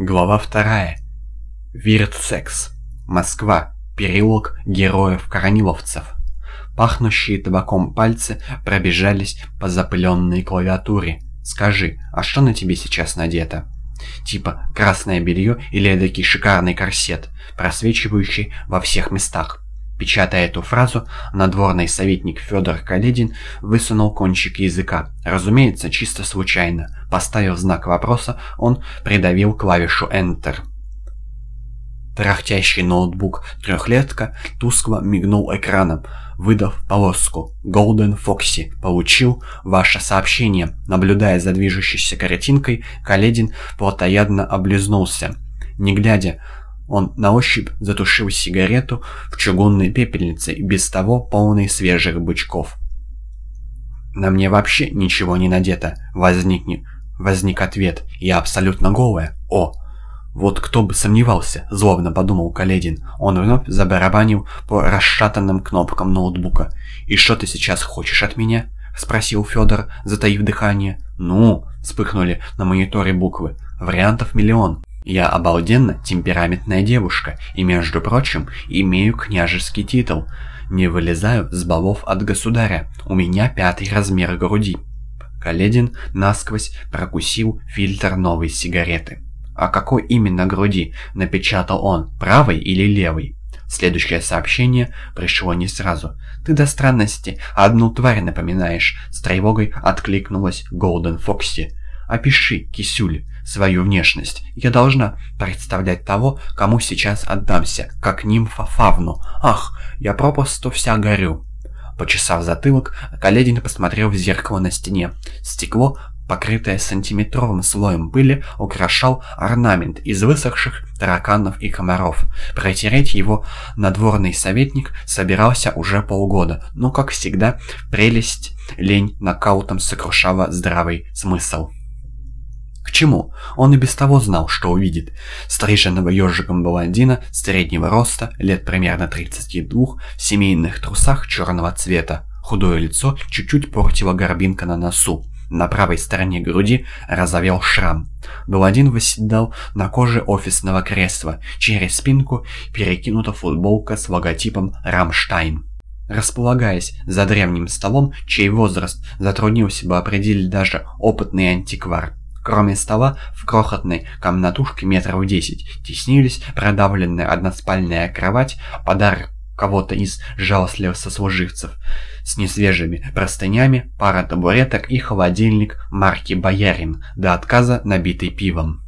Глава вторая. Виртсекс. Москва. Переулок героев-корниловцев. Пахнущие табаком пальцы пробежались по запыленной клавиатуре. «Скажи, а что на тебе сейчас надето?» Типа красное белье или эдакий шикарный корсет, просвечивающий во всех местах. Печатая эту фразу, надворный советник Федор Каледин высунул кончик языка. Разумеется, чисто случайно. Поставив знак вопроса, он придавил клавишу Enter. Трахтящий ноутбук трехлетка тускло мигнул экраном, выдав полоску. Golden Foxy получил ваше сообщение. Наблюдая за движущейся картинкой, Каледин плотоядно облизнулся. Не глядя, он на ощупь затушил сигарету в чугунной пепельнице и без того полной свежих бычков. «На мне вообще ничего не надето», — возникни... возник ответ. «Я абсолютно голая. О!» «Вот кто бы сомневался», — злобно подумал Каледин. Он вновь забарабанил по расшатанным кнопкам ноутбука. «И что ты сейчас хочешь от меня?» — спросил Федор, затаив дыхание. «Ну?» — вспыхнули на мониторе буквы. «Вариантов миллион». Я обалденно темпераментная девушка и, между прочим, имею княжеский титул. Не вылезаю с балов от государя. У меня пятый размер груди. Каледин насквозь прокусил фильтр новой сигареты. «А какой именно груди?» – напечатал он, правой или левой? Следующее сообщение пришло не сразу. «Ты до странности одну тварь напоминаешь», – с тревогой откликнулась Голден Фокси. «Опиши, кисюль, свою внешность. Я должна представлять того, кому сейчас отдамся, как нимфа Фавну. Ах, я попросту вся горю». Почесав затылок, Каледин посмотрел в зеркало на стене. Стекло, покрытое сантиметровым слоем пыли, украшал орнамент из высохших тараканов и комаров. Протереть его надворный советник собирался уже полгода, но, как всегда, прелесть лень нокаутом сокрушала здравый смысл. К чему? Он и без того знал, что увидит. Стриженного ежиком блондина среднего роста, лет примерно 32, в семейных трусах черного цвета. Худое лицо чуть-чуть портила горбинка на носу. На правой стороне груди разовел шрам. Блондин восседал на коже офисного кресла. Через спинку перекинута футболка с логотипом «Рамштайн». Располагаясь за древним столом, чей возраст затруднился бы определить даже опытный антиквар, Кроме стола, в крохотной комнатушке метров десять теснились продавленная односпальная кровать, подарок кого-то из жалостливых сослуживцев, с несвежими простынями, пара табуреток и холодильник марки «Боярин», до отказа набитый пивом.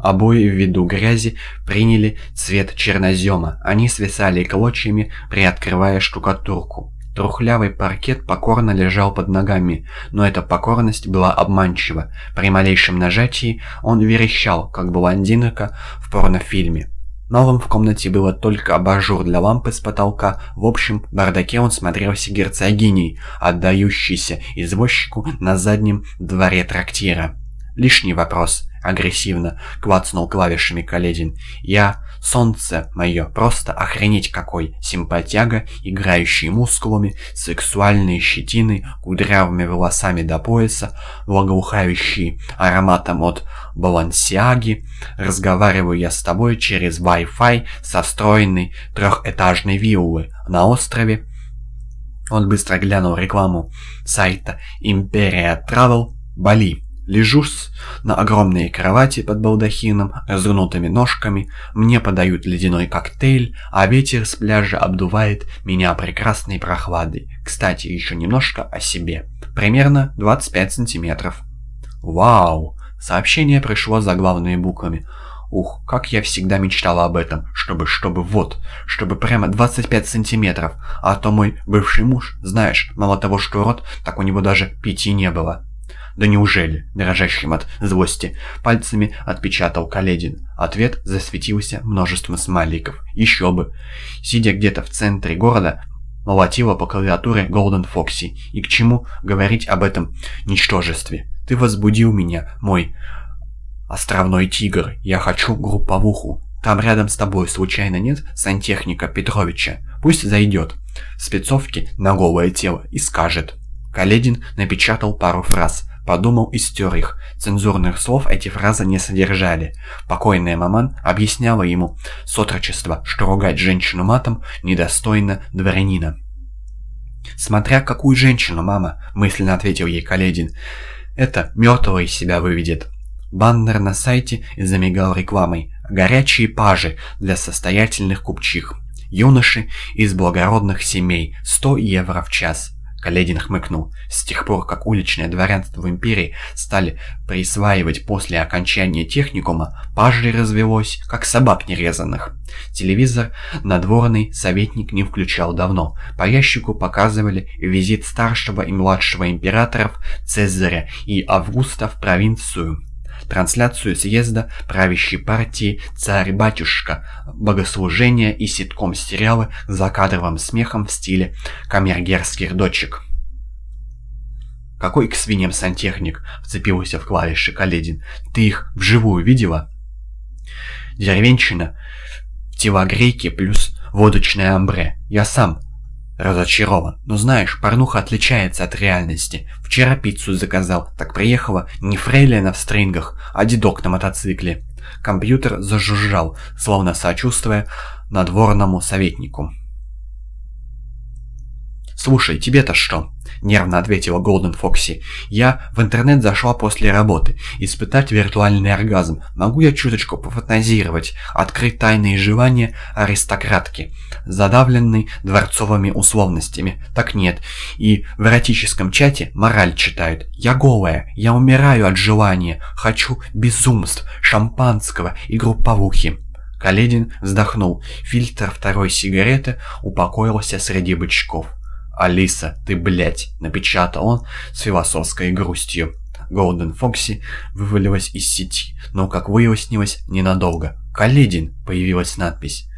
Обои ввиду грязи приняли цвет чернозема, они свисали клочьями, приоткрывая штукатурку. Трухлявый паркет покорно лежал под ногами, но эта покорность была обманчива. При малейшем нажатии он верещал, как блондинка в порнофильме. Новым в комнате было только абажур для лампы с потолка. В общем, бардаке он смотрелся герцогиней, отдающейся извозчику на заднем дворе трактира. Лишний вопрос. Агрессивно клацнул клавишами Каледин. Я Солнце мое, просто охренеть какой, симпатяга, играющий мускулами, сексуальной щетиной, кудрявыми волосами до пояса, благоухающий ароматом от балансиаги, разговариваю я с тобой через Wi-Fi со встроенной трехэтажной виллы на острове. Он быстро глянул рекламу сайта Imperia Travel Бали. Лежу на огромной кровати под балдахином, разгнутыми ножками, мне подают ледяной коктейль, а ветер с пляжа обдувает меня прекрасной прохладой. Кстати, еще немножко о себе. Примерно 25 сантиметров. Вау! Сообщение пришло за главными буквами. Ух, как я всегда мечтала об этом, чтобы, чтобы вот, чтобы прямо 25 сантиметров, а то мой бывший муж, знаешь, мало того, что рот, так у него даже пяти не было. «Да неужели?» – дрожащим от злости пальцами отпечатал Каледин. Ответ засветился множеством смайликов. Еще бы. Сидя где-то в центре города, молотила по клавиатуре Голден Фокси. И к чему говорить об этом ничтожестве? Ты возбудил меня, мой островной тигр. Я хочу групповуху. Там рядом с тобой случайно нет сантехника Петровича? Пусть зайдет в спецовке на голое тело и скажет. Каледин напечатал пару фраз, подумал и стер их. Цензурных слов эти фразы не содержали. Покойная маман объясняла ему с отрочества, что ругать женщину матом недостойно дворянина. «Смотря какую женщину, мама», — мысленно ответил ей Каледин. «Это мертвого из себя выведет». Баннер на сайте замигал рекламой. «Горячие пажи для состоятельных купчих». Юноши из благородных семей. 100 евро в час. Каледин хмыкнул. С тех пор, как уличное дворянство в империи стали присваивать после окончания техникума, пажей развелось, как собак нерезанных. Телевизор надворный советник не включал давно. По ящику показывали визит старшего и младшего императоров Цезаря и Августа в провинцию трансляцию съезда правящей партии «Царь-батюшка», богослужения и ситком-сериалы с закадровым смехом в стиле камергерских дочек. «Какой к свиньям сантехник?» — вцепился в клавиши Каледин. «Ты их вживую видела?» «Деревенщина, телогрейки плюс водочное амбре. Я сам Разочарован. Но знаешь, порнуха отличается от реальности. Вчера пиццу заказал, так приехала не фрейлина в стрингах, а дедок на мотоцикле. Компьютер зажужжал, словно сочувствуя надворному советнику. «Слушай, тебе-то что?» – нервно ответила Голден Фокси. «Я в интернет зашла после работы. Испытать виртуальный оргазм. Могу я чуточку пофантазировать, открыть тайные желания аристократки, задавленной дворцовыми условностями? Так нет. И в эротическом чате мораль читают. Я голая, я умираю от желания, хочу безумств, шампанского и групповухи». Каледин вздохнул. Фильтр второй сигареты упокоился среди бычков. «Алиса, ты, блядь!» — напечатал он с философской грустью. Голден Фокси вывалилась из сети, но, как выяснилось, ненадолго. «Каледин!» — появилась надпись.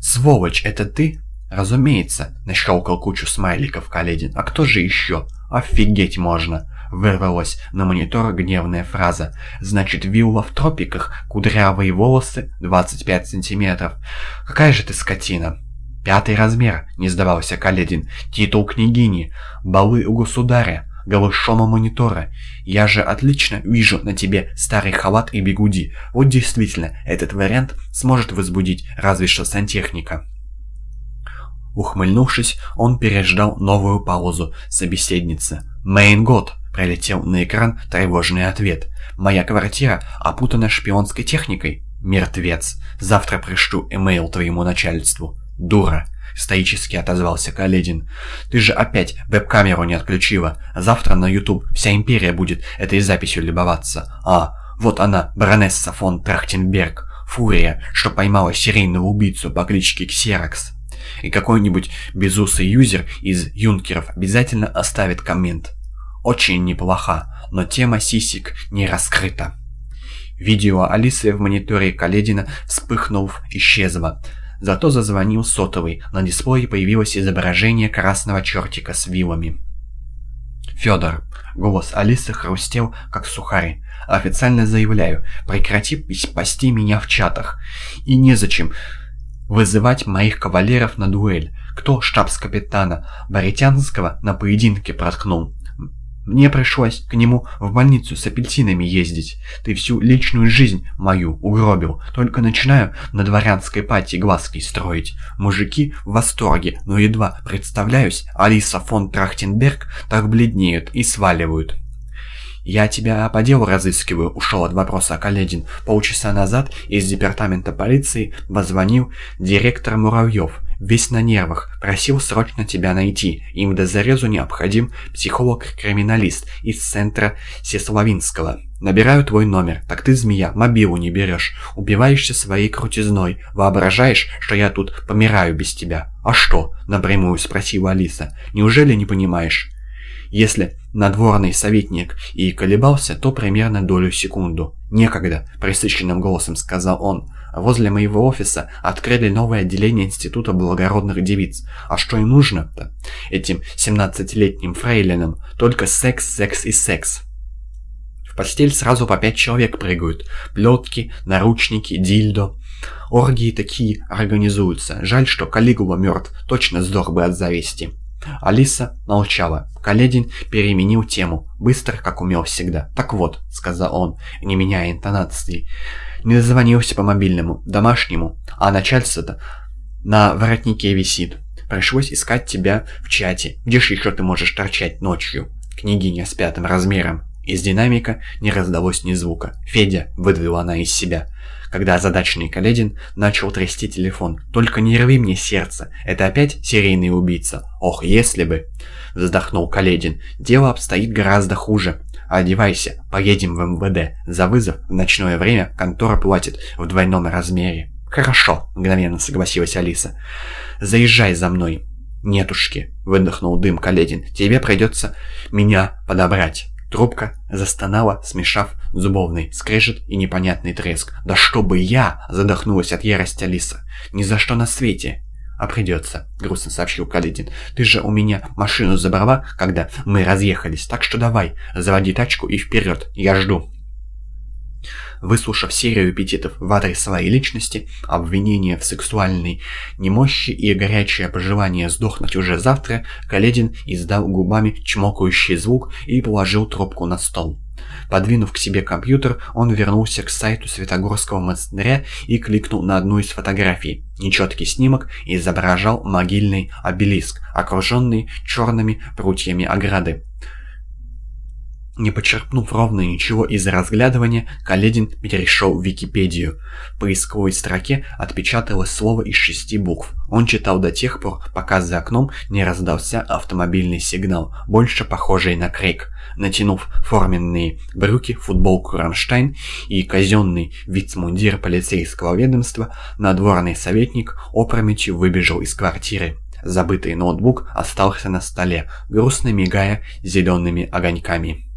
«Сволочь, это ты?» «Разумеется!» — нащелкал кучу смайликов Каледин. «А кто же еще?» «Офигеть можно!» Вырвалась на монитор гневная фраза. «Значит, вилла в тропиках, кудрявые волосы, 25 сантиметров. Какая же ты скотина!» «Пятый размер», — не сдавался Каледин. «Титул княгини. Балы у государя. Голышома монитора. Я же отлично вижу на тебе старый халат и бегуди. Вот действительно, этот вариант сможет возбудить разве что сантехника». Ухмыльнувшись, он переждал новую паузу собеседницы. «Мейн год!» — пролетел на экран тревожный ответ. «Моя квартира опутана шпионской техникой. Мертвец. Завтра пришлю эмейл твоему начальству». «Дура!» — стоически отозвался Каледин. «Ты же опять веб-камеру не отключила. Завтра на YouTube вся империя будет этой записью любоваться. А, вот она, баронесса фон Трахтенберг, фурия, что поймала серийного убийцу по кличке Ксерокс. И какой-нибудь безусый юзер из юнкеров обязательно оставит коммент. Очень неплохо, но тема сисик не раскрыта». Видео Алисы в мониторе Каледина, вспыхнув, исчезло. Зато зазвонил сотовый, на дисплее появилось изображение красного чертика с вилами. «Федор», — голос Алисы хрустел, как сухарь, — «официально заявляю, прекрати пасти меня в чатах. И незачем вызывать моих кавалеров на дуэль. Кто штабс-капитана Боритянского на поединке проткнул? Мне пришлось к нему в больницу с апельсинами ездить. Ты всю личную жизнь мою угробил. Только начинаю на дворянской пати глазки строить. Мужики в восторге, но едва представляюсь, Алиса фон Трахтенберг так бледнеют и сваливают. «Я тебя по делу разыскиваю», — ушел от вопроса Каледин. Полчаса назад из департамента полиции позвонил директор Муравьев весь на нервах, просил срочно тебя найти. Им до зарезу необходим психолог-криминалист из центра Сесловинского. Набираю твой номер, так ты, змея, мобилу не берешь. Убиваешься своей крутизной. Воображаешь, что я тут помираю без тебя. А что? Напрямую спросила Алиса. Неужели не понимаешь? Если надворный советник и колебался, то примерно долю секунду. «Некогда», — пресыщенным голосом сказал он. Возле моего офиса открыли новое отделение Института благородных девиц. А что им нужно-то? Этим 17-летним фрейлинам только секс, секс и секс. В постель сразу по пять человек прыгают. Плетки, наручники, дильдо. Оргии такие организуются. Жаль, что Калигула мертв. Точно сдох бы от зависти. Алиса молчала. Каледин переменил тему, быстро, как умел всегда. «Так вот», — сказал он, не меняя интонации, — «не дозвонился по мобильному, домашнему, а начальство-то на воротнике висит. Пришлось искать тебя в чате. Где ж еще ты можешь торчать ночью?» Княгиня с пятым размером. Из динамика не раздалось ни звука. «Федя!» — выдавила она из себя когда озадаченный Каледин начал трясти телефон. «Только не рви мне сердце. Это опять серийный убийца? Ох, если бы!» Вздохнул Каледин. «Дело обстоит гораздо хуже. Одевайся, поедем в МВД. За вызов в ночное время контора платит в двойном размере». «Хорошо», — мгновенно согласилась Алиса. «Заезжай за мной». «Нетушки», — выдохнул дым Каледин, — «тебе придется меня подобрать». Трубка застонала, смешав зубовный скрежет и непонятный треск. «Да чтобы я!» — задохнулась от ярости Алиса. «Ни за что на свете!» «А придется», — грустно сообщил Каледин. «Ты же у меня машину забрала, когда мы разъехались, так что давай, заводи тачку и вперед, я жду». Выслушав серию эпитетов в адрес своей личности, обвинения в сексуальной немощи и горячее пожелание сдохнуть уже завтра, Каледин издал губами чмокающий звук и положил трубку на стол. Подвинув к себе компьютер, он вернулся к сайту Светогорского монастыря и кликнул на одну из фотографий. Нечеткий снимок изображал могильный обелиск, окруженный черными прутьями ограды. Не почерпнув ровно ничего из разглядывания, Каледин перешел в Википедию. В поисковой строке отпечаталось слово из шести букв. Он читал до тех пор, пока за окном не раздался автомобильный сигнал, больше похожий на крик. Натянув форменные брюки, футболку «Рамштайн» и казенный вицмундир полицейского ведомства, надворный советник опрометью выбежал из квартиры. Забытый ноутбук остался на столе, грустно мигая зелеными огоньками.